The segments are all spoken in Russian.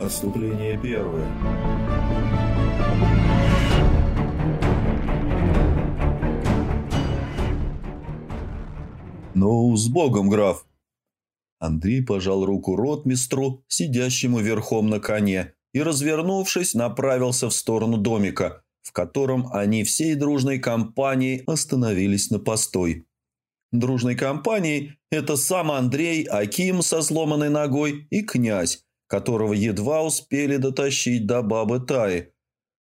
Отступление первое. «Ну, с Богом, граф!» Андрей пожал руку ротмистру, сидящему верхом на коне, и, развернувшись, направился в сторону домика, в котором они всей дружной компанией остановились на постой. Дружной компанией – это сам Андрей, Аким со сломанной ногой и князь, которого едва успели дотащить до бабы Таи.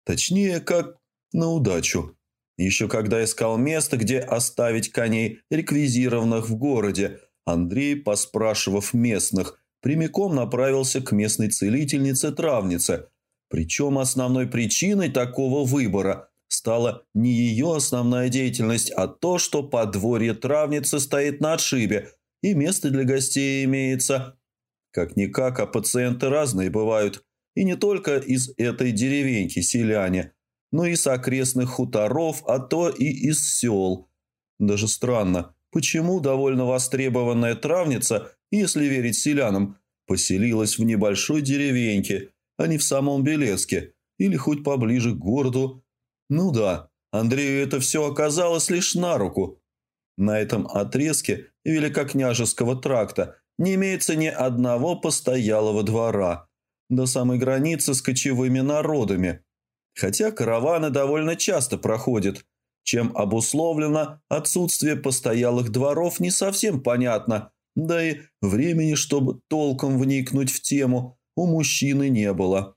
Точнее, как на удачу. Еще когда искал место, где оставить коней, реквизированных в городе, Андрей, поспрашивав местных, прямиком направился к местной целительнице-травнице. Причем основной причиной такого выбора стала не ее основная деятельность, а то, что подворье травницы стоит на отшибе, и место для гостей имеется. Как-никак, а пациенты разные бывают. И не только из этой деревеньки селяне, но и с окрестных хуторов, а то и из сел. Даже странно, почему довольно востребованная травница, если верить селянам, поселилась в небольшой деревеньке, а не в самом Белецке, или хоть поближе к городу. Ну да, Андрею это все оказалось лишь на руку. На этом отрезке Великокняжеского тракта не имеется ни одного постоялого двора до самой границы с кочевыми народами, хотя караваны довольно часто проходят, чем обусловлено отсутствие постоялых дворов не совсем понятно, да и времени, чтобы толком вникнуть в тему, у мужчины не было.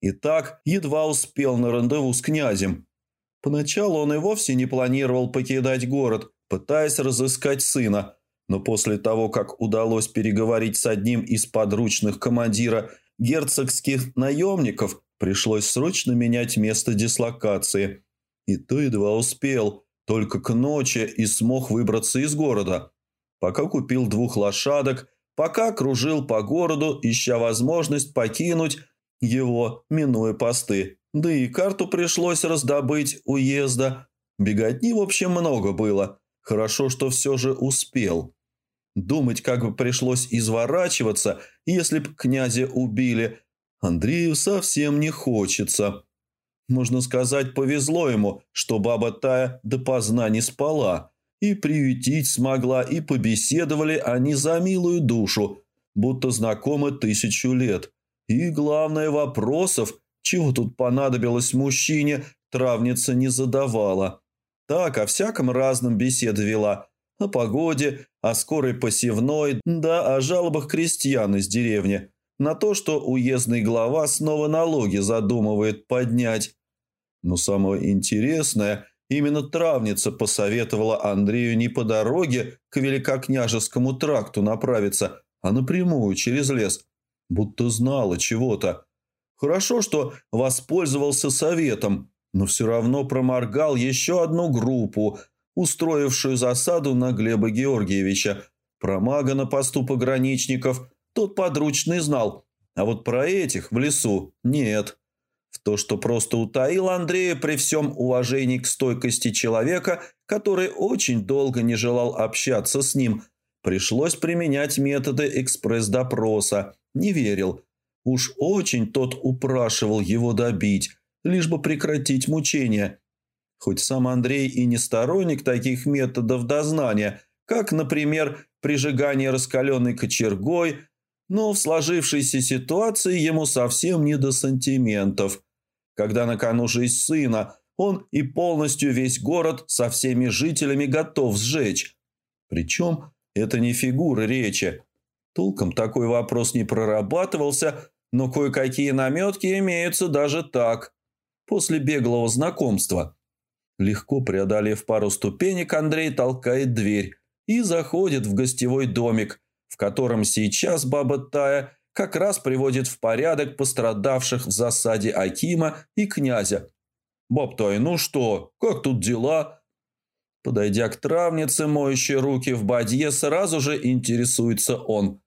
Итак, едва успел на рандеву с князем. Поначалу он и вовсе не планировал покидать город, пытаясь разыскать сына – но после того, как удалось переговорить с одним из подручных командира герцогских наемников, пришлось срочно менять место дислокации. И то едва успел, только к ночи и смог выбраться из города. Пока купил двух лошадок, пока кружил по городу, ища возможность покинуть его, минуя посты. Да и карту пришлось раздобыть уезда. Беготни, в общем, много было. Хорошо, что все же успел. Думать, как бы пришлось изворачиваться, если б князя убили, Андрею совсем не хочется. Можно сказать, повезло ему, что баба Тая допоздна не спала. И приютить смогла, и побеседовали они за милую душу, будто знакомы тысячу лет. И главное, вопросов, чего тут понадобилось мужчине, травница не задавала. Так о всяком разном беседы вела – о погоде, о скорой посевной, да о жалобах крестьян из деревни, на то, что уездный глава снова налоги задумывает поднять. Но самое интересное, именно травница посоветовала Андрею не по дороге к Великокняжескому тракту направиться, а напрямую через лес, будто знала чего-то. Хорошо, что воспользовался советом, но все равно проморгал еще одну группу – устроившую засаду на Глеба Георгиевича. Про мага на посту пограничников тот подручный знал, а вот про этих в лесу нет. В то, что просто утаил Андрея при всем уважении к стойкости человека, который очень долго не желал общаться с ним, пришлось применять методы экспресс-допроса. Не верил. Уж очень тот упрашивал его добить, лишь бы прекратить мучения – Хоть сам Андрей и не сторонник таких методов дознания, как, например, прижигание раскаленной кочергой, но в сложившейся ситуации ему совсем не до сантиментов. Когда на кону жизнь сына, он и полностью весь город со всеми жителями готов сжечь. Причем это не фигура речи. Толком такой вопрос не прорабатывался, но кое-какие наметки имеются даже так, после беглого знакомства. Легко преодолев пару ступенек, Андрей толкает дверь и заходит в гостевой домик, в котором сейчас баба Тая как раз приводит в порядок пострадавших в засаде Акима и князя. «Баб Тай, ну что, как тут дела?» Подойдя к травнице, моющей руки в бадье, сразу же интересуется он.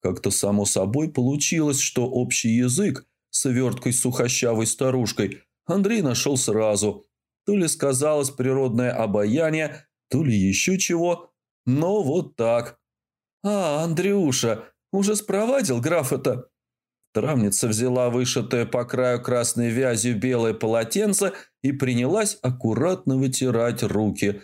Как-то само собой получилось, что общий язык с верткой сухощавой старушкой Андрей нашел сразу – то ли сказалось природное обаяние, то ли еще чего. Но вот так. «А, Андрюша, уже спровадил графа-то?» Травница взяла вышитое по краю красной вязью белое полотенце и принялась аккуратно вытирать руки.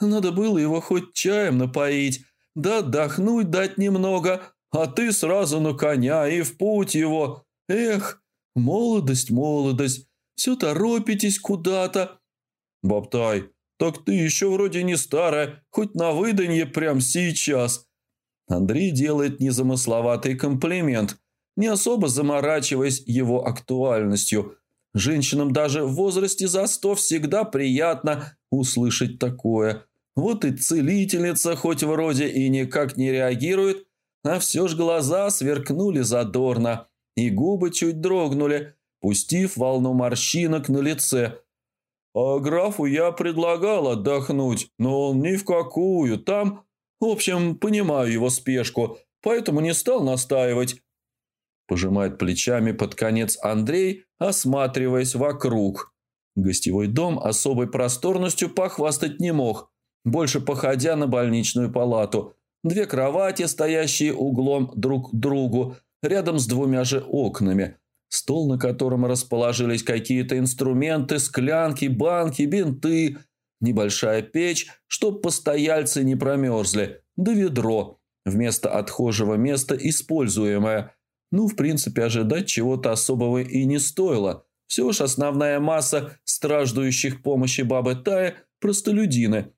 «Надо было его хоть чаем напоить, да отдохнуть дать немного, а ты сразу на коня и в путь его. Эх, молодость, молодость, все торопитесь куда-то». «Бабтай, так ты еще вроде не старая, хоть на выданье прям сейчас». Андрей делает незамысловатый комплимент, не особо заморачиваясь его актуальностью. Женщинам даже в возрасте за сто всегда приятно услышать такое. Вот и целительница хоть вроде и никак не реагирует, а все ж глаза сверкнули задорно, и губы чуть дрогнули, пустив волну морщинок на лице. А графу я предлагал отдохнуть, но он ни в какую, там... В общем, понимаю его спешку, поэтому не стал настаивать. Пожимает плечами под конец Андрей, осматриваясь вокруг. Гостевой дом особой просторностью похвастать не мог, больше походя на больничную палату. Две кровати, стоящие углом друг к другу, рядом с двумя же окнами. Стол, на котором расположились какие-то инструменты, склянки, банки, бинты – Небольшая печь, чтоб постояльцы не промерзли, да ведро, вместо отхожего места используемое. Ну, в принципе, ожидать чего-то особого и не стоило. Все ж основная масса страждущих помощи бабы Тая – простолюдины.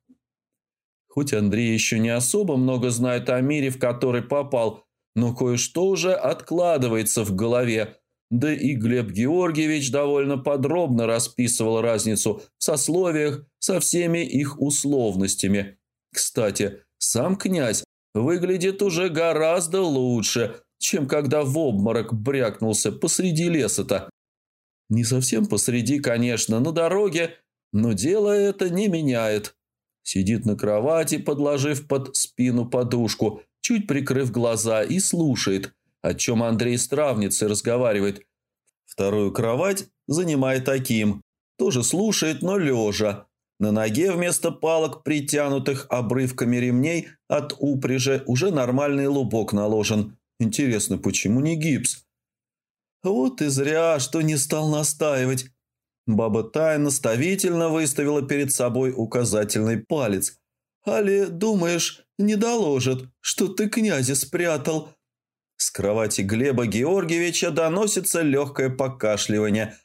Хоть Андрей еще не особо много знает о мире, в который попал, но кое-что уже откладывается в голове – да и Глеб Георгиевич довольно подробно расписывал разницу в сословиях со всеми их условностями. Кстати, сам князь выглядит уже гораздо лучше, чем когда в обморок брякнулся посреди леса-то. Не совсем посреди, конечно, на дороге, но дело это не меняет. Сидит на кровати, подложив под спину подушку, чуть прикрыв глаза и слушает – о чем Андрей с травницей разговаривает. Вторую кровать занимает таким, тоже слушает, но лежа. На ноге вместо палок, притянутых обрывками ремней от упряжи, уже нормальный лубок наложен. Интересно, почему не гипс? Вот и зря, что не стал настаивать. Баба Тая наставительно выставила перед собой указательный палец. «Али, думаешь, не доложит, что ты князя спрятал?» С кровати Глеба Георгиевича доносится легкое покашливание.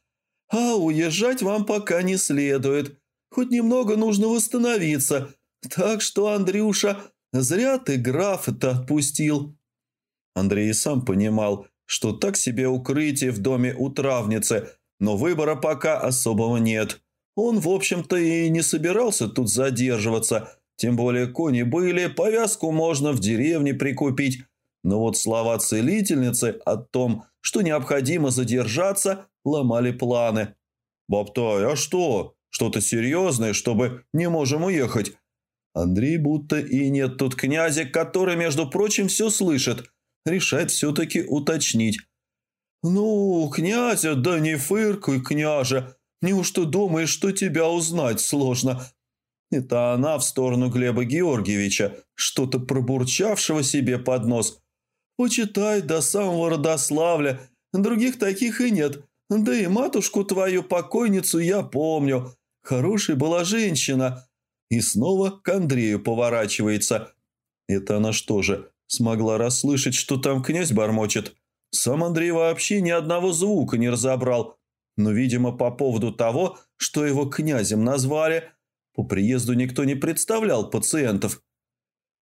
«А уезжать вам пока не следует. Хоть немного нужно восстановиться. Так что, Андрюша, зря ты графа-то отпустил». Андрей сам понимал, что так себе укрытие в доме у травницы, но выбора пока особого нет. Он, в общем-то, и не собирался тут задерживаться, тем более кони были, повязку можно в деревне прикупить, но вот слова целительницы о том, что необходимо задержаться, ломали планы. «Бабтай, а что? Что-то серьезное, чтобы не можем уехать?» Андрей будто и нет тут князя, который, между прочим, все слышит. Решает все-таки уточнить. «Ну, князя, да не фыркуй, княже. Неужто думаешь, что тебя узнать сложно?» Это она в сторону Глеба Георгиевича, что-то пробурчавшего себе под нос. Почитай до самого Родославля. Других таких и нет. Да и матушку твою покойницу я помню. Хорошая была женщина. И снова к Андрею поворачивается. Это она что же, смогла расслышать, что там князь бормочет? Сам Андрей вообще ни одного звука не разобрал. Но, видимо, по поводу того, что его князем назвали, по приезду никто не представлял пациентов.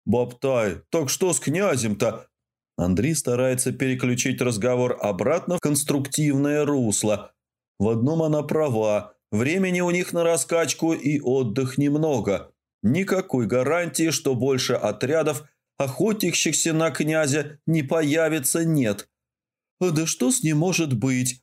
«Бабтай, так что с князем-то?» Андрей старается переключить разговор обратно в конструктивное русло. В одном она права. Времени у них на раскачку и отдых немного. Никакой гарантии, что больше отрядов, охотящихся на князя, не появится, нет. «Да что с ним может быть?»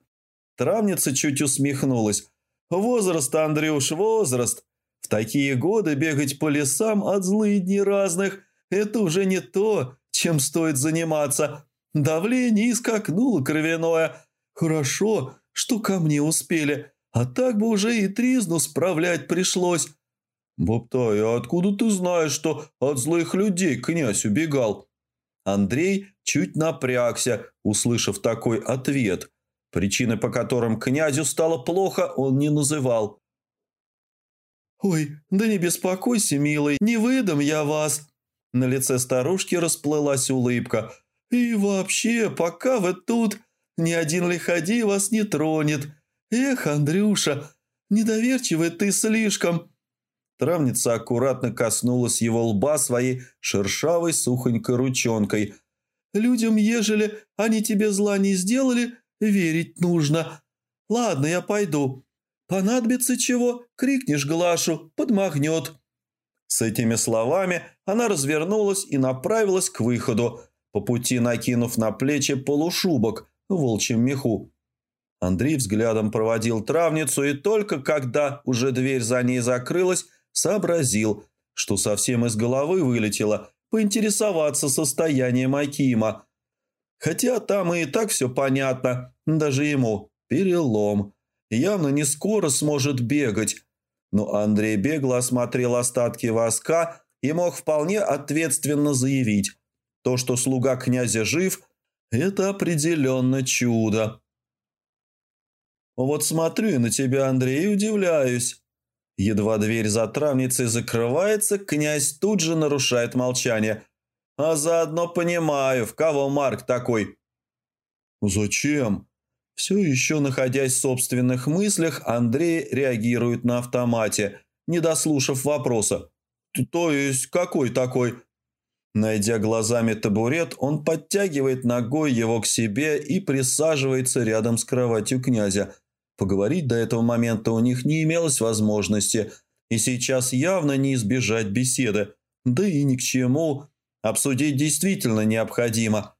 Травница чуть усмехнулась. «Возраст, Андрюш, возраст. В такие годы бегать по лесам от злыдней разных – это уже не то, чем стоит заниматься. Давление скакнуло кровяное. Хорошо, что ко мне успели, а так бы уже и тризну справлять пришлось. «Бабтай, а откуда ты знаешь, что от злых людей князь убегал?» Андрей чуть напрягся, услышав такой ответ. Причины, по которым князю стало плохо, он не называл. «Ой, да не беспокойся, милый, не выдам я вас!» На лице старушки расплылась улыбка. «И вообще, пока вы тут, ни один лиходей вас не тронет. Эх, Андрюша, недоверчивый ты слишком!» Травница аккуратно коснулась его лба своей шершавой сухонькой ручонкой. «Людям, ежели они тебе зла не сделали, верить нужно. Ладно, я пойду. Понадобится чего, крикнешь Глашу, подмахнет». С этими словами она развернулась и направилась к выходу, по пути накинув на плечи полушубок в волчьем меху. Андрей взглядом проводил травницу, и только когда уже дверь за ней закрылась, сообразил, что совсем из головы вылетело поинтересоваться состоянием Акима. Хотя там и так все понятно, даже ему перелом. Явно не скоро сможет бегать. Но Андрей бегло осмотрел остатки воска и мог вполне ответственно заявить, то, что слуга князя жив, это определенно чудо. Вот смотрю на тебя, Андрей, и удивляюсь. Едва дверь за травницей закрывается, князь тут же нарушает молчание. А заодно понимаю, в кого Марк такой. «Зачем?» Все еще находясь в собственных мыслях, Андрей реагирует на автомате, не дослушав вопроса. «То есть какой такой?» Найдя глазами табурет, он подтягивает ногой его к себе и присаживается рядом с кроватью князя – Поговорить до этого момента у них не имелось возможности, и сейчас явно не избежать беседы. Да и ни к чему. Обсудить действительно необходимо.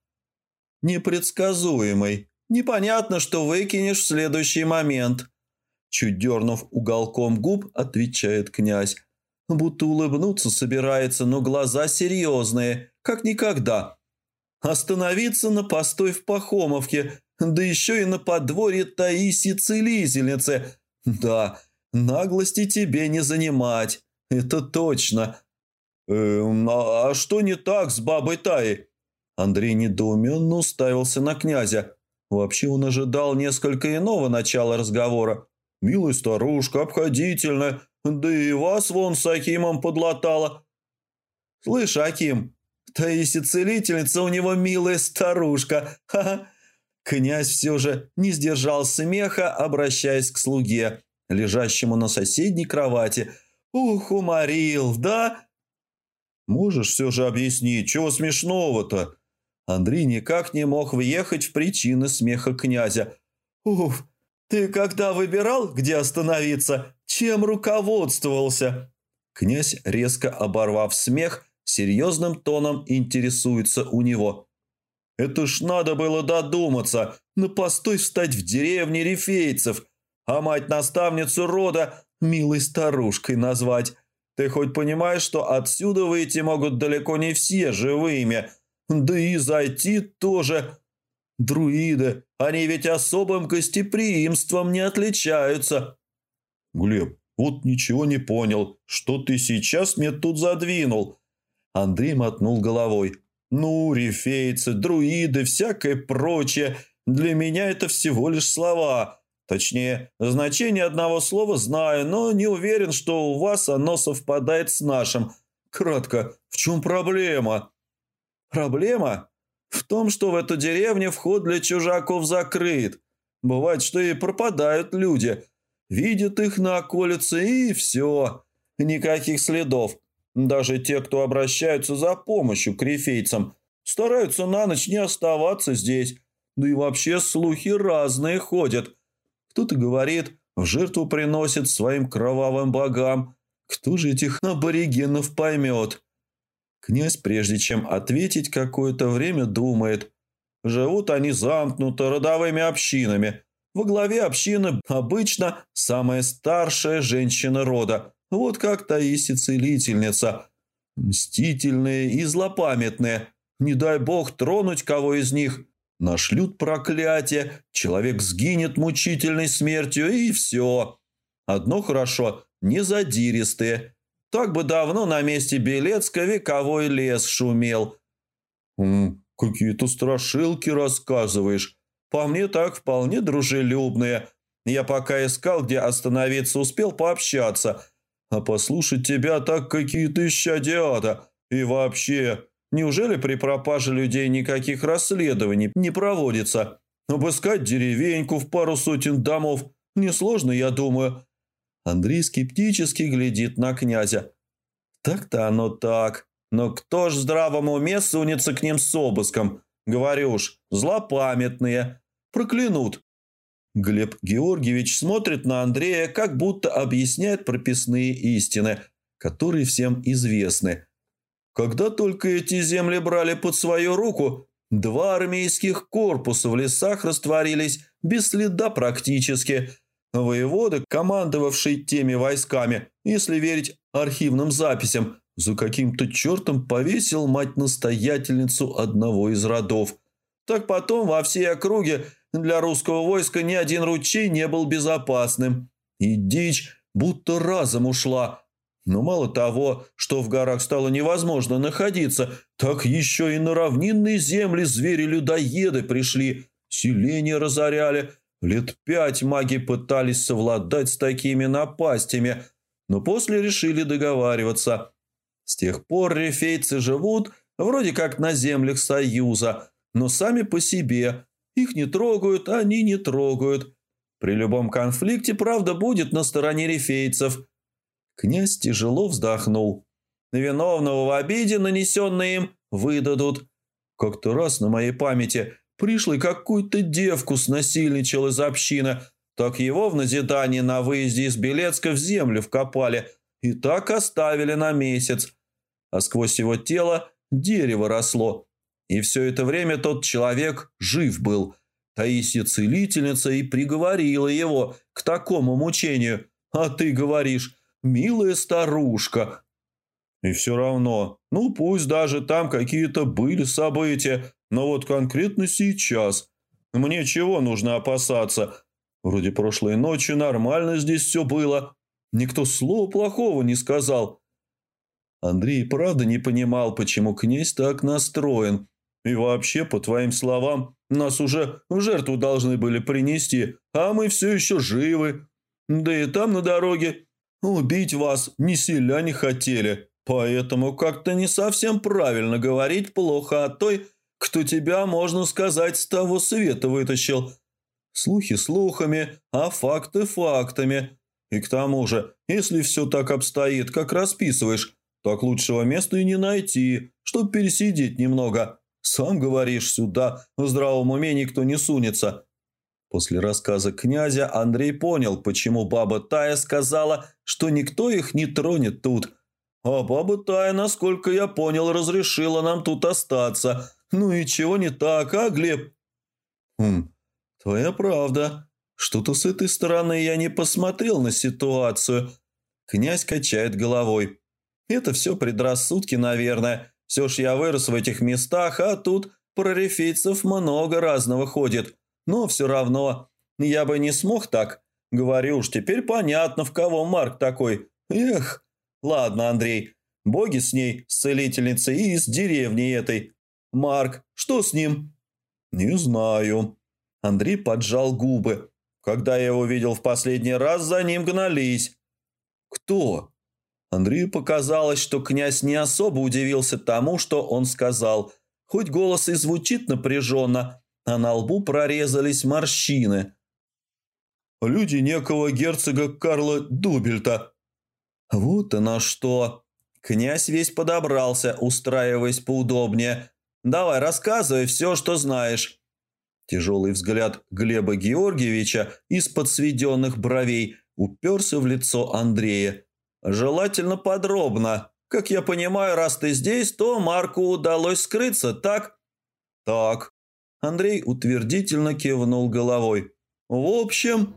Непредсказуемый. Непонятно, что выкинешь в следующий момент. Чуть дернув уголком губ, отвечает князь. Будто улыбнуться собирается, но глаза серьезные, как никогда. Остановиться на постой в Пахомовке – да еще и на подворье Таиси Целительницы. Да, наглости тебе не занимать, это точно. Эм, а, а что не так с бабой Таей? Андрей недоуменно уставился на князя. Вообще он ожидал несколько иного начала разговора. «Милая старушка, обходительная, да и вас вон с Акимом подлатала». «Слышь, Аким, Таиси Целительница у него милая старушка, ха-ха, Князь все же не сдержал смеха, обращаясь к слуге, лежащему на соседней кровати. «Ух, уморил, да?» «Можешь все же объяснить, чего смешного-то?» Андрей никак не мог въехать в причины смеха князя. «Уф, ты когда выбирал, где остановиться, чем руководствовался?» Князь, резко оборвав смех, серьезным тоном интересуется у него. Это ж надо было додуматься, на постой встать в деревне рифейцев, а мать-наставницу рода милой старушкой назвать. Ты хоть понимаешь, что отсюда выйти могут далеко не все живыми, да и зайти тоже. Друиды, они ведь особым гостеприимством не отличаются. Глеб, вот ничего не понял, что ты сейчас мне тут задвинул. Андрей мотнул головой. Ну, рифейцы, друиды, всякое прочее. Для меня это всего лишь слова. Точнее, значение одного слова знаю, но не уверен, что у вас оно совпадает с нашим. Кратко, в чем проблема? Проблема? В том, что в эту деревню вход для чужаков закрыт. Бывает, что и пропадают люди. Видят их на околице и все. Никаких следов. Даже те, кто обращаются за помощью к рифейцам, стараются на ночь не оставаться здесь. Да и вообще слухи разные ходят. Кто-то говорит, в жертву приносит своим кровавым богам. Кто же этих аборигенов поймет? Князь, прежде чем ответить, какое-то время думает. Живут они замкнуто родовыми общинами. Во главе общины обычно самая старшая женщина рода – вот как Таиси целительница. Мстительные и злопамятные. Не дай бог тронуть кого из них. Нашлют проклятие, человек сгинет мучительной смертью, и все. Одно хорошо, не задиристые. Так бы давно на месте Белецка вековой лес шумел». «Какие-то страшилки рассказываешь. По мне так вполне дружелюбные. Я пока искал, где остановиться, успел пообщаться. А послушать тебя так какие-то исчадиата. И вообще, неужели при пропаже людей никаких расследований не проводится? Обыскать деревеньку в пару сотен домов несложно, я думаю». Андрей скептически глядит на князя. «Так-то оно так. Но кто ж в здравом уме сунется к ним с обыском? Говорю уж, злопамятные. Проклянут». Глеб Георгиевич смотрит на Андрея, как будто объясняет прописные истины, которые всем известны. Когда только эти земли брали под свою руку, два армейских корпуса в лесах растворились без следа практически. Воевода, командовавший теми войсками, если верить архивным записям, за каким-то чертом повесил мать-настоятельницу одного из родов. Так потом во всей округе для русского войска ни один ручей не был безопасным. И дичь будто разом ушла. Но мало того, что в горах стало невозможно находиться, так еще и на равнинные земли звери-людоеды пришли, селения разоряли. Лет пять маги пытались совладать с такими напастями, но после решили договариваться. С тех пор рефейцы живут вроде как на землях Союза, но сами по себе – их не трогают, они не трогают. При любом конфликте правда будет на стороне рифейцев. Князь тяжело вздохнул. Виновного в обиде, нанесенной им, выдадут. Как-то раз на моей памяти пришлый какую-то девку снасильничал из общины, так его в назидание на выезде из Белецка в землю вкопали и так оставили на месяц. А сквозь его тело дерево росло, и все это время тот человек жив был. Таисия целительница и приговорила его к такому мучению. А ты говоришь, милая старушка. И все равно, ну пусть даже там какие-то были события, но вот конкретно сейчас. Мне чего нужно опасаться? Вроде прошлой ночью нормально здесь все было. Никто слова плохого не сказал. Андрей правда не понимал, почему князь так настроен. И вообще, по твоим словам, нас уже в жертву должны были принести, а мы все еще живы. Да и там на дороге убить вас ни селяне хотели. Поэтому как-то не совсем правильно говорить плохо о той, кто тебя, можно сказать, с того света вытащил. Слухи слухами, а факты фактами. И к тому же, если все так обстоит, как расписываешь, так лучшего места и не найти, чтобы пересидеть немного. «Сам говоришь, сюда в здравом уме никто не сунется». После рассказа князя Андрей понял, почему баба Тая сказала, что никто их не тронет тут. А баба Тая, насколько я понял, разрешила нам тут остаться. Ну и чего не так, а, Глеб? Хм, твоя правда. Что-то с этой стороны я не посмотрел на ситуацию. Князь качает головой. Это все предрассудки, наверное. Все ж я вырос в этих местах, а тут про рефейцев много разного ходит. Но все равно я бы не смог так. Говорю уж, теперь понятно, в кого Марк такой. Эх, ладно, Андрей, боги с ней, с целительницей и из деревни этой. Марк, что с ним? Не знаю. Андрей поджал губы. Когда я его видел в последний раз, за ним гнались. Кто? Андрею показалось, что князь не особо удивился тому, что он сказал. Хоть голос и звучит напряженно, а на лбу прорезались морщины. «Люди некого герцога Карла Дубельта». «Вот и на что!» Князь весь подобрался, устраиваясь поудобнее. «Давай, рассказывай все, что знаешь». Тяжелый взгляд Глеба Георгиевича из-под сведенных бровей уперся в лицо Андрея. «Желательно подробно. Как я понимаю, раз ты здесь, то Марку удалось скрыться, так?» «Так». Андрей утвердительно кивнул головой. «В общем...»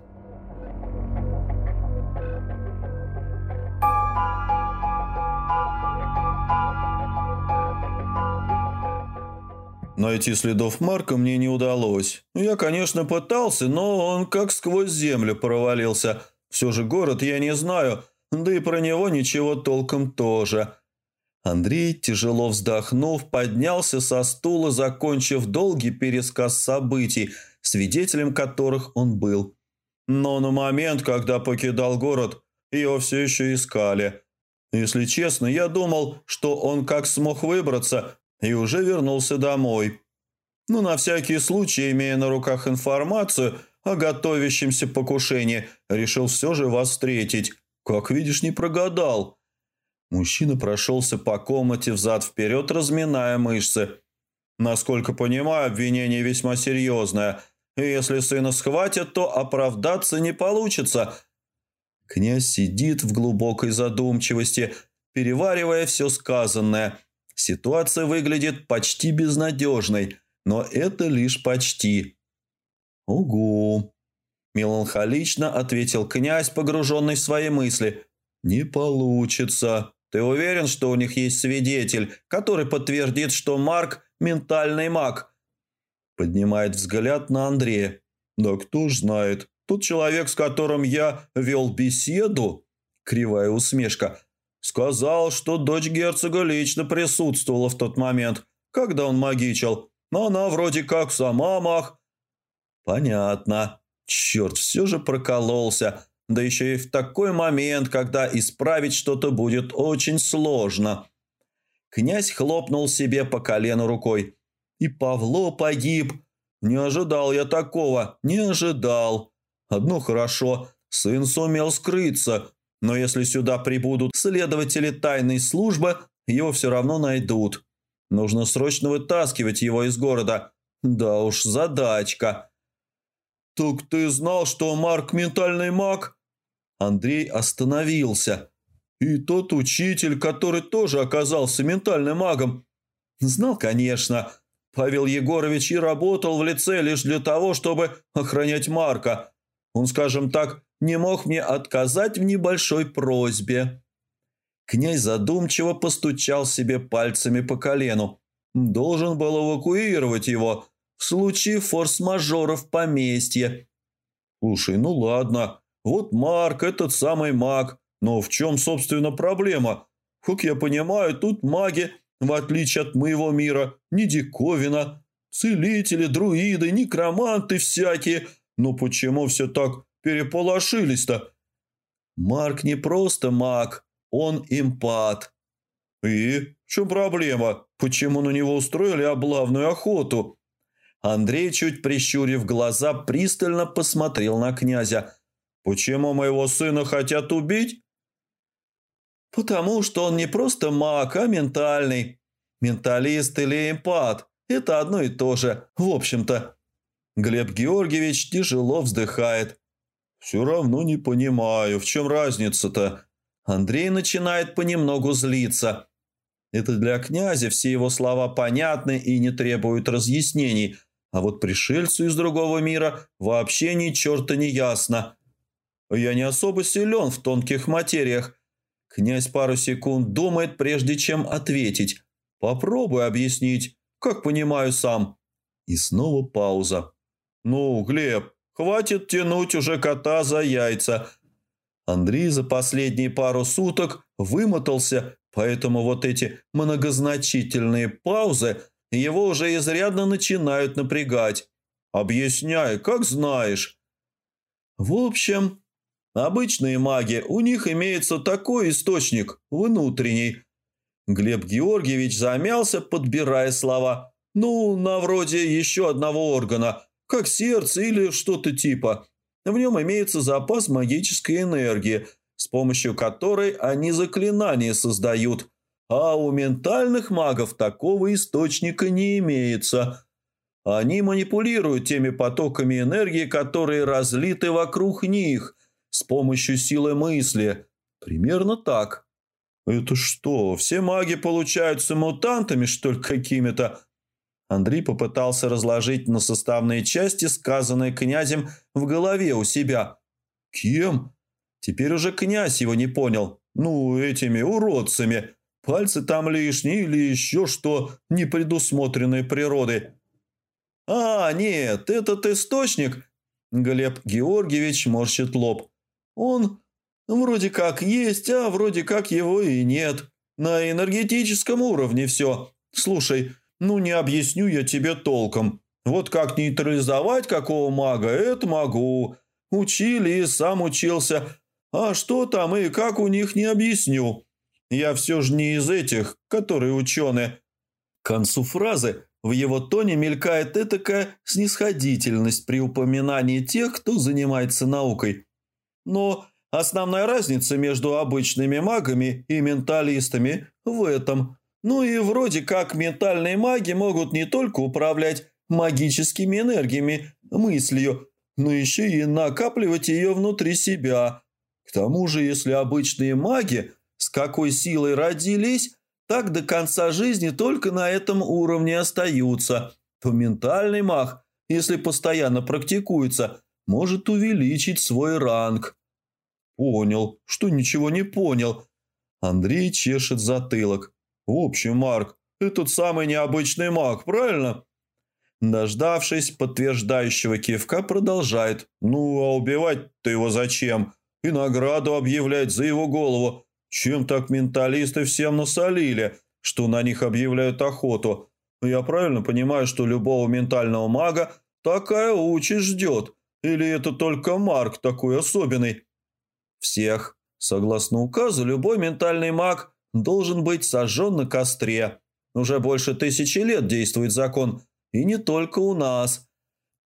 Найти следов Марка мне не удалось. Я, конечно, пытался, но он как сквозь землю провалился. Все же город я не знаю, да и про него ничего толком тоже. Андрей, тяжело вздохнув, поднялся со стула, закончив долгий пересказ событий, свидетелем которых он был. Но на момент, когда покидал город, его все еще искали. Если честно, я думал, что он как смог выбраться и уже вернулся домой. Но на всякий случай, имея на руках информацию о готовящемся покушении, решил все же вас встретить. Как видишь, не прогадал. Мужчина прошелся по комнате взад-вперед, разминая мышцы. Насколько понимаю, обвинение весьма серьезное. И если сына схватят, то оправдаться не получится. Князь сидит в глубокой задумчивости, переваривая все сказанное. Ситуация выглядит почти безнадежной, но это лишь почти. «Угу», – меланхолично ответил князь, погруженный в свои мысли. «Не получится». Ты уверен, что у них есть свидетель, который подтвердит, что Марк – ментальный маг?» Поднимает взгляд на Андрея. «Да кто ж знает. Тот человек, с которым я вел беседу...» Кривая усмешка. «Сказал, что дочь герцога лично присутствовала в тот момент, когда он магичил. Но она вроде как сама маг». «Понятно. Черт, все же прокололся. Да еще и в такой момент, когда исправить что-то будет очень сложно. Князь хлопнул себе по колену рукой. И Павло погиб. Не ожидал я такого, не ожидал. Одно хорошо, сын сумел скрыться, но если сюда прибудут следователи тайной службы, его все равно найдут. Нужно срочно вытаскивать его из города. Да уж, задачка. «Так ты знал, что Марк ментальный маг?» Андрей остановился. «И тот учитель, который тоже оказался ментальным магом?» «Знал, конечно. Павел Егорович и работал в лице лишь для того, чтобы охранять Марка. Он, скажем так, не мог мне отказать в небольшой просьбе». Князь задумчиво постучал себе пальцами по колену. «Должен был эвакуировать его в случае форс-мажора в поместье». «Слушай, ну ладно». Вот Марк, этот самый маг. Но в чем, собственно, проблема? Как я понимаю, тут маги, в отличие от моего мира, не диковина. Целители, друиды, некроманты всякие. Но почему все так переполошились-то? Марк не просто маг, он импат. И в чем проблема? Почему на него устроили облавную охоту? Андрей, чуть прищурив глаза, пристально посмотрел на князя – Почему моего сына хотят убить? Потому что он не просто маг, а ментальный. Менталист или эмпат – это одно и то же, в общем-то. Глеб Георгиевич тяжело вздыхает. «Все равно не понимаю, в чем разница-то?» Андрей начинает понемногу злиться. Это для князя все его слова понятны и не требуют разъяснений, а вот пришельцу из другого мира вообще ни черта не ясно – я не особо силен в тонких материях. Князь пару секунд думает, прежде чем ответить. Попробуй объяснить, как понимаю сам. И снова пауза. Ну, Глеб, хватит тянуть уже кота за яйца. Андрей за последние пару суток вымотался, поэтому вот эти многозначительные паузы его уже изрядно начинают напрягать. Объясняй, как знаешь. В общем, Обычные маги, у них имеется такой источник, внутренний. Глеб Георгиевич замялся, подбирая слова. Ну, на вроде еще одного органа, как сердце или что-то типа. В нем имеется запас магической энергии, с помощью которой они заклинания создают. А у ментальных магов такого источника не имеется. Они манипулируют теми потоками энергии, которые разлиты вокруг них – с помощью силы мысли. Примерно так. Это что, все маги получаются мутантами, что ли, какими-то? Андрей попытался разложить на составные части сказанное князем в голове у себя. Кем? Теперь уже князь его не понял. Ну, этими уродцами. Пальцы там лишние или еще что непредусмотренной природы. А, нет, этот источник... Глеб Георгиевич морщит лоб. Он Вроде как есть, а вроде как его и нет. На энергетическом уровне все. Слушай, ну не объясню я тебе толком. Вот как нейтрализовать какого мага, это могу. Учили и сам учился. А что там и как у них не объясню. Я все же не из этих, которые ученые. К концу фразы в его тоне мелькает этакая снисходительность при упоминании тех, кто занимается наукой. Но основная разница между обычными магами и менталистами в этом. Ну и вроде как ментальные маги могут не только управлять магическими энергиями, мыслью, но еще и накапливать ее внутри себя. К тому же, если обычные маги с какой силой родились, так до конца жизни только на этом уровне остаются, то ментальный маг, если постоянно практикуется, может увеличить свой ранг. Понял, что ничего не понял. Андрей чешет затылок. В общем, Марк, ты тот самый необычный маг, правильно? Дождавшись подтверждающего кивка, продолжает. Ну, а убивать-то его зачем? И награду объявлять за его голову. Чем так менталисты всем насолили, что на них объявляют охоту? Я правильно понимаю, что любого ментального мага такая участь ждет? Или это только Марк такой особенный? Всех. Согласно указу, любой ментальный маг должен быть сожжен на костре. Уже больше тысячи лет действует закон, и не только у нас.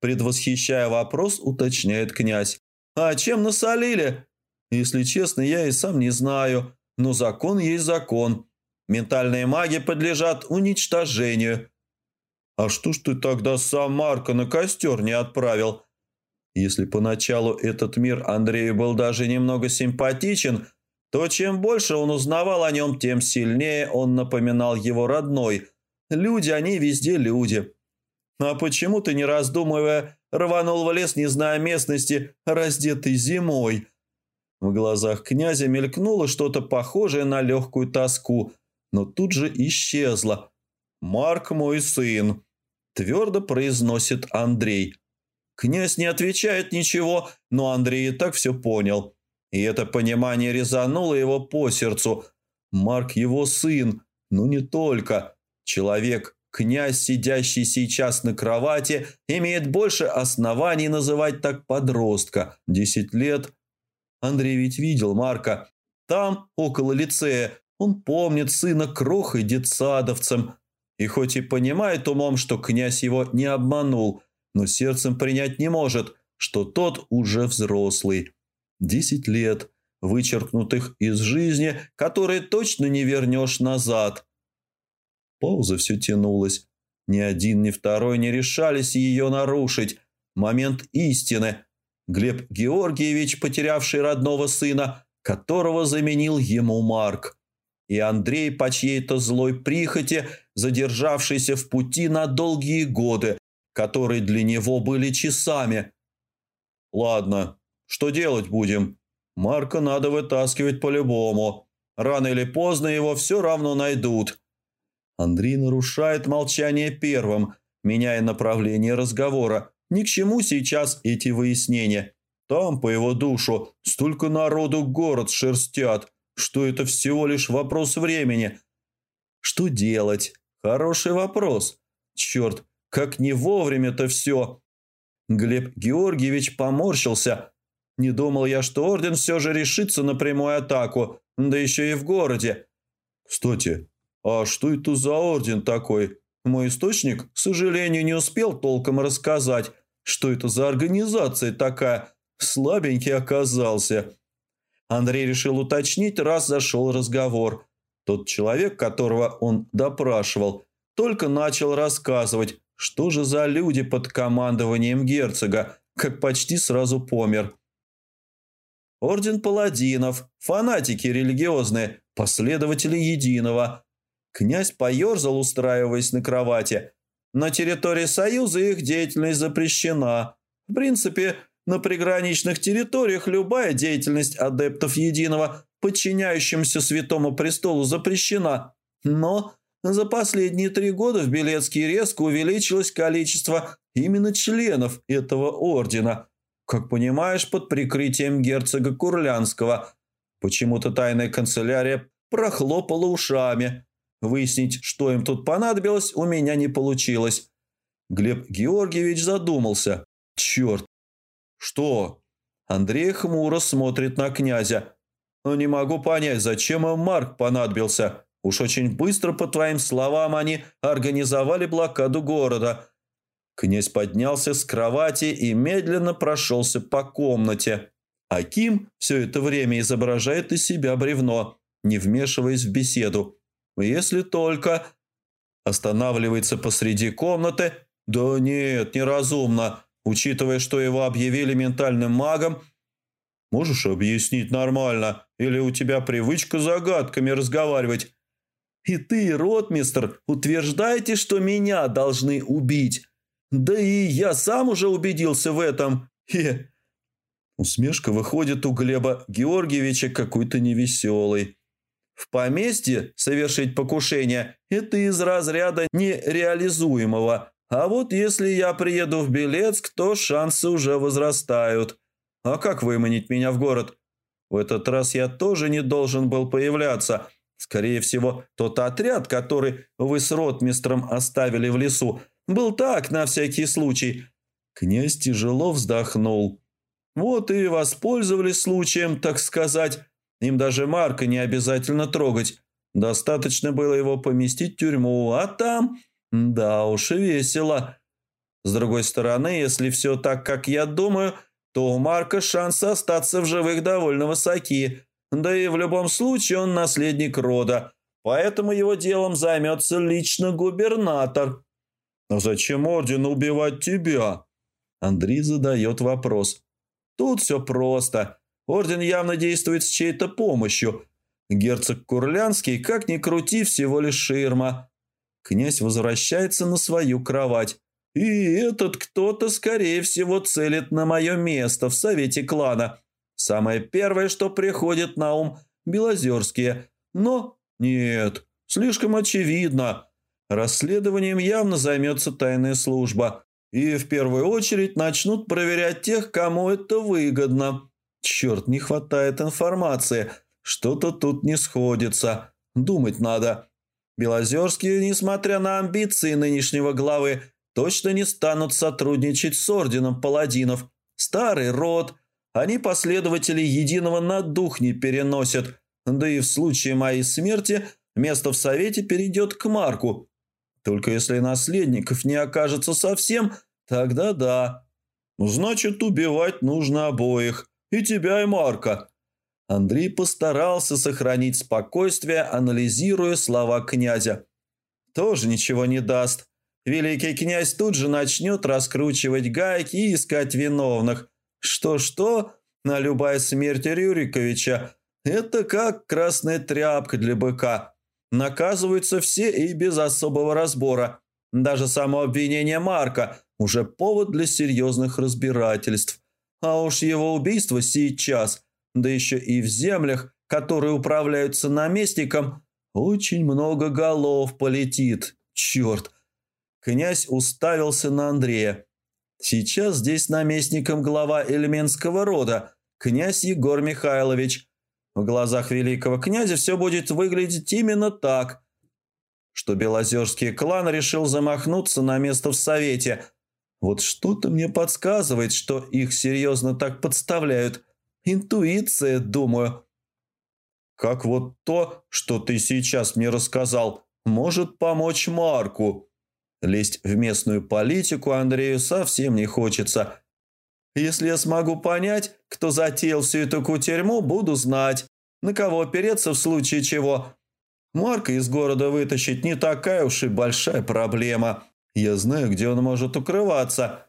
Предвосхищая вопрос, уточняет князь. А чем насолили? Если честно, я и сам не знаю но закон есть закон. Ментальные маги подлежат уничтожению. А что ж ты тогда сам Марка на костер не отправил? Если поначалу этот мир Андрею был даже немного симпатичен, то чем больше он узнавал о нем, тем сильнее он напоминал его родной. Люди, они везде люди. А почему ты, не раздумывая, рванул в лес, не зная местности, раздетый зимой – в глазах князя мелькнуло что-то похожее на легкую тоску, но тут же исчезло. «Марк мой сын», – твердо произносит Андрей. Князь не отвечает ничего, но Андрей и так все понял. И это понимание резануло его по сердцу. Марк его сын, но не только. Человек, князь, сидящий сейчас на кровати, имеет больше оснований называть так подростка. Десять лет Андрей ведь видел Марка. Там, около лицея, он помнит сына крохой детсадовцем. И хоть и понимает умом, что князь его не обманул, но сердцем принять не может, что тот уже взрослый. Десять лет, вычеркнутых из жизни, которые точно не вернешь назад. Пауза все тянулась. Ни один, ни второй не решались ее нарушить. Момент истины – Глеб Георгиевич, потерявший родного сына, которого заменил ему Марк, и Андрей по чьей-то злой прихоти, задержавшийся в пути на долгие годы, которые для него были часами. «Ладно, что делать будем? Марка надо вытаскивать по-любому. Рано или поздно его все равно найдут». Андрей нарушает молчание первым, меняя направление разговора, ни к чему сейчас эти выяснения. Там, по его душу, столько народу город шерстят, что это всего лишь вопрос времени. Что делать? Хороший вопрос. Черт, как не вовремя-то все. Глеб Георгиевич поморщился. Не думал я, что орден все же решится на прямую атаку, да еще и в городе. Кстати, а что это за орден такой? Мой источник, к сожалению, не успел толком рассказать, что это за организация такая. Слабенький оказался. Андрей решил уточнить, раз зашел разговор. Тот человек, которого он допрашивал, только начал рассказывать, что же за люди под командованием герцога, как почти сразу помер. Орден паладинов, фанатики религиозные, последователи единого. Князь поерзал, устраиваясь на кровати. На территории Союза их деятельность запрещена. В принципе, на приграничных территориях любая деятельность адептов Единого, подчиняющимся Святому Престолу, запрещена. Но за последние три года в Белецке резко увеличилось количество именно членов этого ордена. Как понимаешь, под прикрытием герцога Курлянского. Почему-то тайная канцелярия прохлопала ушами. Выяснить, что им тут понадобилось, у меня не получилось. Глеб Георгиевич задумался. Черт. Что? Андрей хмуро смотрит на князя. «Ну, не могу понять, зачем им Марк понадобился. Уж очень быстро, по твоим словам, они организовали блокаду города. Князь поднялся с кровати и медленно прошелся по комнате. Аким все это время изображает из себя бревно, не вмешиваясь в беседу. Если только... Останавливается посреди комнаты. Да нет, неразумно. Учитывая, что его объявили ментальным магом, можешь объяснить нормально? Или у тебя привычка загадками разговаривать? И ты, ротмистр, утверждаете, что меня должны убить. Да и я сам уже убедился в этом. Хе. Усмешка выходит у Глеба Георгиевича какой-то невеселый. В поместье совершить покушение – это из разряда нереализуемого. А вот если я приеду в Белецк, то шансы уже возрастают. А как выманить меня в город? В этот раз я тоже не должен был появляться. Скорее всего, тот отряд, который вы с ротмистром оставили в лесу – был так, на всякий случай». Князь тяжело вздохнул. «Вот и воспользовались случаем, так сказать. Им даже Марка не обязательно трогать. Достаточно было его поместить в тюрьму, а там... Да уж, весело. С другой стороны, если все так, как я думаю, то у Марка шансы остаться в живых довольно высоки. Да и в любом случае он наследник рода, поэтому его делом займется лично губернатор». «А зачем ордену убивать тебя?» Андрей задает вопрос. «Тут все просто. Орден явно действует с чьей-то помощью. Герцог Курлянский, как ни крути, всего лишь ширма. Князь возвращается на свою кровать. И этот кто-то, скорее всего, целит на мое место в совете клана. Самое первое, что приходит на ум – Белозерские. Но нет, слишком очевидно. Расследованием явно займется тайная служба. И в первую очередь начнут проверять тех, кому это выгодно. Черт, не хватает информации. Что-то тут не сходится. Думать надо. Белозерские, несмотря на амбиции нынешнего главы, точно не станут сотрудничать с Орденом Паладинов. Старый род. Они последователи Единого на дух не переносят. Да и в случае моей смерти место в Совете перейдет к Марку, только если наследников не окажется совсем, тогда да. Значит, убивать нужно обоих. И тебя, и Марка. Андрей постарался сохранить спокойствие, анализируя слова князя. Тоже ничего не даст. Великий князь тут же начнет раскручивать гайки и искать виновных. Что-что, на любая смерть Рюриковича – это как красная тряпка для быка. Наказываются все и без особого разбора. Даже само обвинение Марка – уже повод для серьезных разбирательств. А уж его убийство сейчас, да еще и в землях, которые управляются наместником, очень много голов полетит. Черт! Князь уставился на Андрея. Сейчас здесь наместником глава эльменского рода, князь Егор Михайлович, в глазах великого князя все будет выглядеть именно так, что Белозерский клан решил замахнуться на место в Совете. Вот что-то мне подсказывает, что их серьезно так подставляют. Интуиция, думаю. Как вот то, что ты сейчас мне рассказал, может помочь Марку. Лезть в местную политику Андрею совсем не хочется. Если я смогу понять, кто затеял всю эту кутерьму, буду знать, на кого опереться в случае чего. Марка из города вытащить не такая уж и большая проблема. Я знаю, где он может укрываться.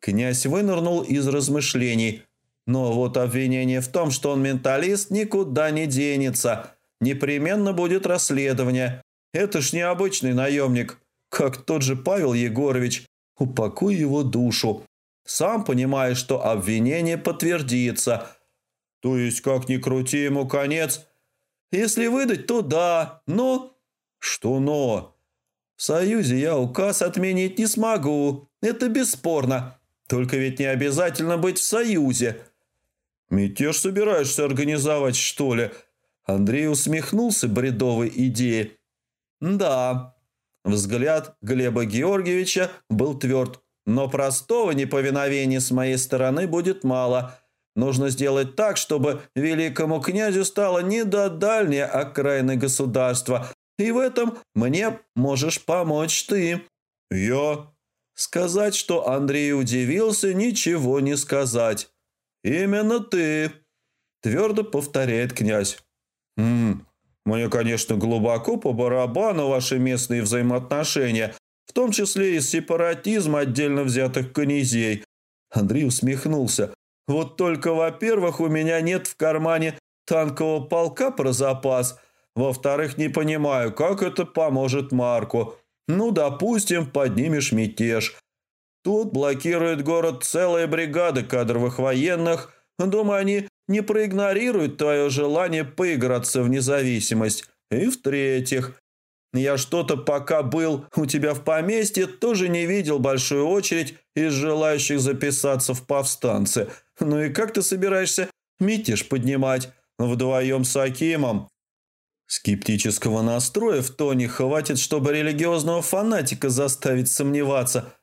Князь вынырнул из размышлений. Но вот обвинение в том, что он менталист, никуда не денется. Непременно будет расследование. Это ж необычный наемник, как тот же Павел Егорович. Упакуй его душу. Сам понимаешь, что обвинение подтвердится. То есть, как ни крути ему конец. Если выдать, то да, но... Что но? В Союзе я указ отменить не смогу. Это бесспорно. Только ведь не обязательно быть в Союзе. «Мятеж собираешься организовать, что ли?» Андрей усмехнулся бредовой идеей. «Да». Взгляд Глеба Георгиевича был тверд. «Но простого неповиновения с моей стороны будет мало. Нужно сделать так, чтобы великому князю стало не до дальней окраины государства. И в этом мне можешь помочь ты». «Я?» Сказать, что Андрей удивился, ничего не сказать. «Именно ты», – твердо повторяет князь. «Ммм, мне, конечно, глубоко по барабану ваши местные взаимоотношения, в том числе и сепаратизм отдельно взятых князей». Андрей усмехнулся. «Вот только, во-первых, у меня нет в кармане танкового полка про запас. Во-вторых, не понимаю, как это поможет Марку. Ну, допустим, поднимешь мятеж. Тут блокирует город целая бригада кадровых военных. Думаю, они не проигнорируют твое желание поиграться в независимость. И в-третьих, я что-то пока был у тебя в поместье, тоже не видел большую очередь из желающих записаться в повстанцы. Ну и как ты собираешься мятеж поднимать? Вдвоем с Акимом? Скептического настроя в тоне хватит, чтобы религиозного фанатика заставить сомневаться –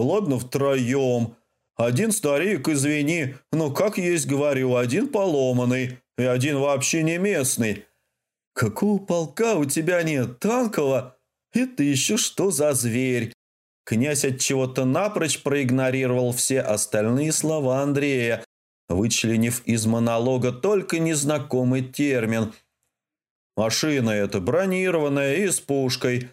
Ладно, втроем. Один старик, извини, но, как есть говорю, один поломанный и один вообще не местный. Какого полка у тебя нет, танкового? Это еще что за зверь? Князь от чего-то напрочь проигнорировал все остальные слова Андрея, вычленив из монолога только незнакомый термин. Машина эта бронированная и с пушкой.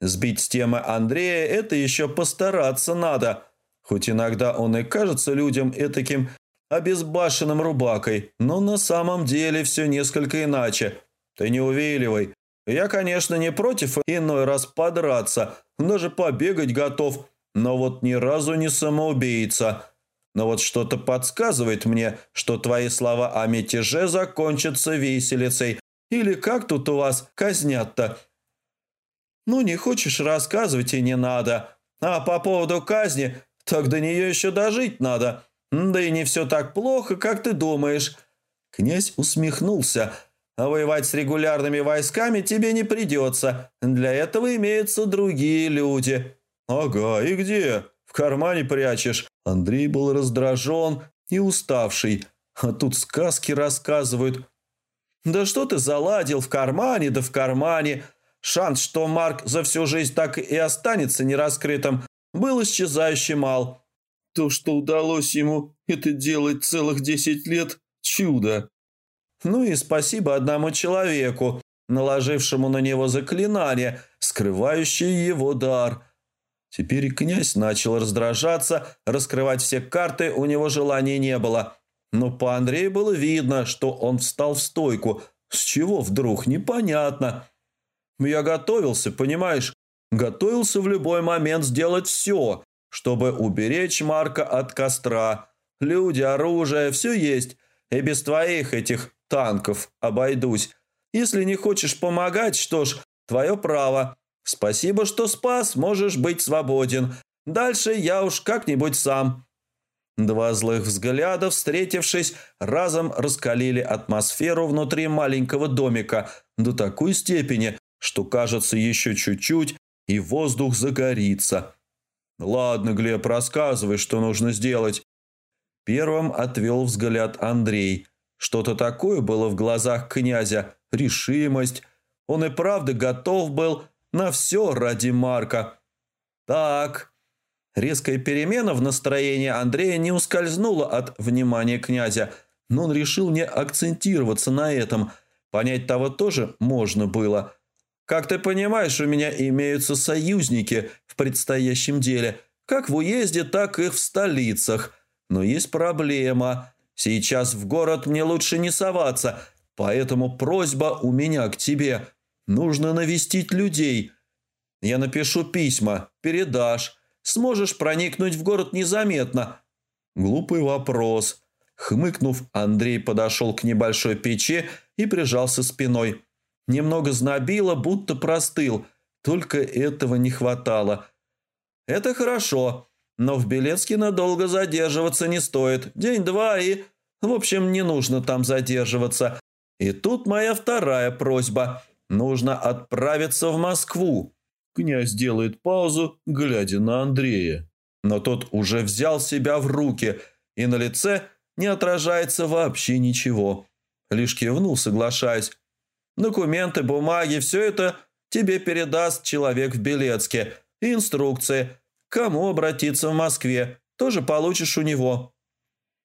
Сбить с темы Андрея – это еще постараться надо. Хоть иногда он и кажется людям этаким обезбашенным рубакой, но на самом деле все несколько иначе. Ты не увиливай. Я, конечно, не против иной раз подраться, даже побегать готов, но вот ни разу не самоубийца. Но вот что-то подсказывает мне, что твои слова о мятеже закончатся виселицей. Или как тут у вас казнят-то? Ну, не хочешь рассказывать и не надо. А по поводу казни, так до нее еще дожить надо. Да и не все так плохо, как ты думаешь». Князь усмехнулся. «А воевать с регулярными войсками тебе не придется. Для этого имеются другие люди». «Ага, и где? В кармане прячешь?» Андрей был раздражен и уставший. А тут сказки рассказывают. «Да что ты заладил в кармане, да в кармане. Шанс, что Марк за всю жизнь так и останется нераскрытым, был исчезающе мал. То, что удалось ему это делать целых десять лет – чудо. Ну и спасибо одному человеку, наложившему на него заклинание, скрывающее его дар. Теперь князь начал раздражаться, раскрывать все карты у него желания не было. Но по Андрею было видно, что он встал в стойку. С чего вдруг, непонятно. Я готовился, понимаешь? Готовился в любой момент сделать все, чтобы уберечь Марка от костра. Люди, оружие, все есть. И без твоих этих танков обойдусь. Если не хочешь помогать, что ж, твое право. Спасибо, что спас, можешь быть свободен. Дальше я уж как-нибудь сам». Два злых взгляда, встретившись, разом раскалили атмосферу внутри маленького домика до такой степени, что кажется еще чуть-чуть, и воздух загорится. «Ладно, Глеб, рассказывай, что нужно сделать». Первым отвел взгляд Андрей. Что-то такое было в глазах князя. Решимость. Он и правда готов был на все ради Марка. «Так». Резкая перемена в настроении Андрея не ускользнула от внимания князя, но он решил не акцентироваться на этом. Понять того тоже можно было – как ты понимаешь, у меня имеются союзники в предстоящем деле, как в уезде, так и в столицах. Но есть проблема. Сейчас в город мне лучше не соваться, поэтому просьба у меня к тебе. Нужно навестить людей. Я напишу письма, передашь. Сможешь проникнуть в город незаметно. Глупый вопрос. Хмыкнув, Андрей подошел к небольшой печи и прижался спиной. Немного знобило, будто простыл. Только этого не хватало. «Это хорошо, но в Белецке надолго задерживаться не стоит. День-два и...» В общем, не нужно там задерживаться. И тут моя вторая просьба. Нужно отправиться в Москву. Князь делает паузу, глядя на Андрея. Но тот уже взял себя в руки, и на лице не отражается вообще ничего. Лишь кивнул, соглашаясь. Документы, бумаги, все это тебе передаст человек в Белецке. Инструкции. Кому обратиться в Москве, тоже получишь у него.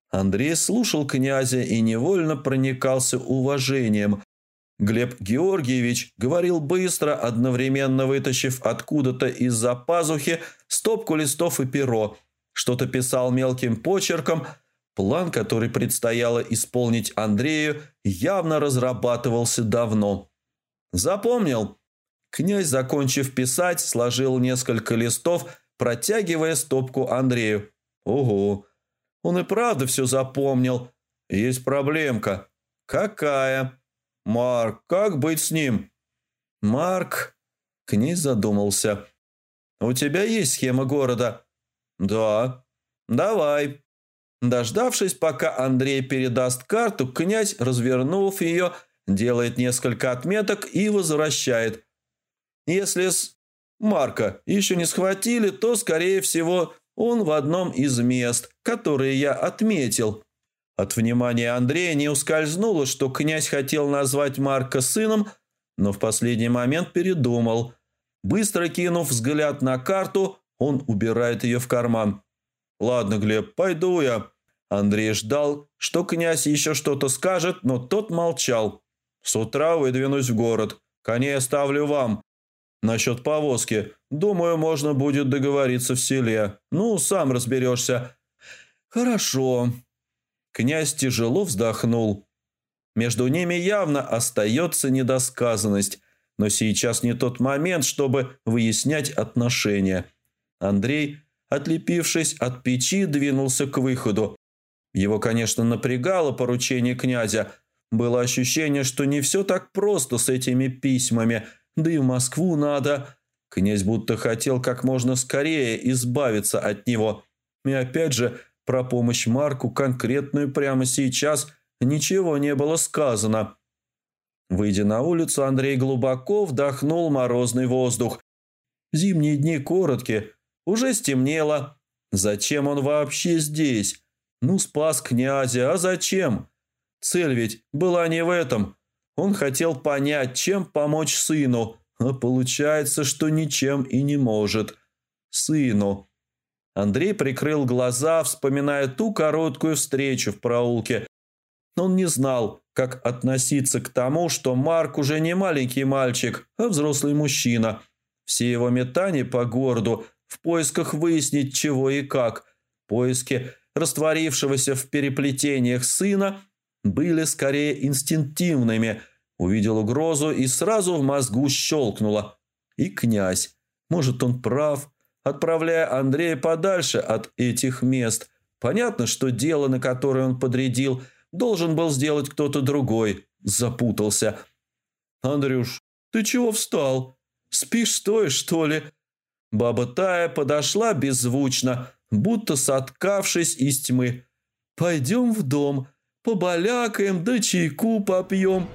Андрей слушал князя и невольно проникался уважением. Глеб Георгиевич говорил быстро, одновременно вытащив откуда-то из-за пазухи стопку листов и перо. Что-то писал мелким почерком. План, который предстояло исполнить Андрею, явно разрабатывался давно. «Запомнил?» Князь, закончив писать, сложил несколько листов, протягивая стопку Андрею. «Ого!» Он и правда все запомнил. Есть проблемка. Какая? Марк, как быть с ним? Марк, князь задумался. У тебя есть схема города? Да. Давай. Дождавшись, пока Андрей передаст карту, князь, развернув ее, делает несколько отметок и возвращает. Если с Марка еще не схватили, то, скорее всего, он в одном из мест, которые я отметил. От внимания Андрея не ускользнуло, что князь хотел назвать Марка сыном, но в последний момент передумал. Быстро кинув взгляд на карту, он убирает ее в карман. «Ладно, Глеб, пойду я». Андрей ждал, что князь еще что-то скажет, но тот молчал. «С утра выдвинусь в город. Коней оставлю вам. Насчет повозки. Думаю, можно будет договориться в селе. Ну, сам разберешься. Хорошо. Князь тяжело вздохнул. Между ними явно остается недосказанность, но сейчас не тот момент, чтобы выяснять отношения. Андрей, отлепившись от печи, двинулся к выходу. Его, конечно, напрягало поручение князя. Было ощущение, что не все так просто с этими письмами – да и в Москву надо. Князь будто хотел как можно скорее избавиться от него. И опять же, про помощь Марку конкретную прямо сейчас ничего не было сказано. Выйдя на улицу, Андрей глубоко вдохнул морозный воздух. Зимние дни короткие, уже стемнело. Зачем он вообще здесь? Ну, спас князя, а зачем? Цель ведь была не в этом. Он хотел понять, чем помочь сыну, а получается, что ничем и не может. Сыну. Андрей прикрыл глаза, вспоминая ту короткую встречу в проулке. Он не знал, как относиться к тому, что Марк уже не маленький мальчик, а взрослый мужчина. Все его метания по городу в поисках выяснить чего и как, поиски растворившегося в переплетениях сына были скорее инстинктивными – Увидел угрозу и сразу в мозгу щелкнуло. И князь. Может, он прав, отправляя Андрея подальше от этих мест. Понятно, что дело, на которое он подрядил, должен был сделать кто-то другой. Запутался. «Андрюш, ты чего встал? Спишь стоя, что ли?» Баба Тая подошла беззвучно, будто соткавшись из тьмы. «Пойдем в дом, побалякаем, да чайку попьем».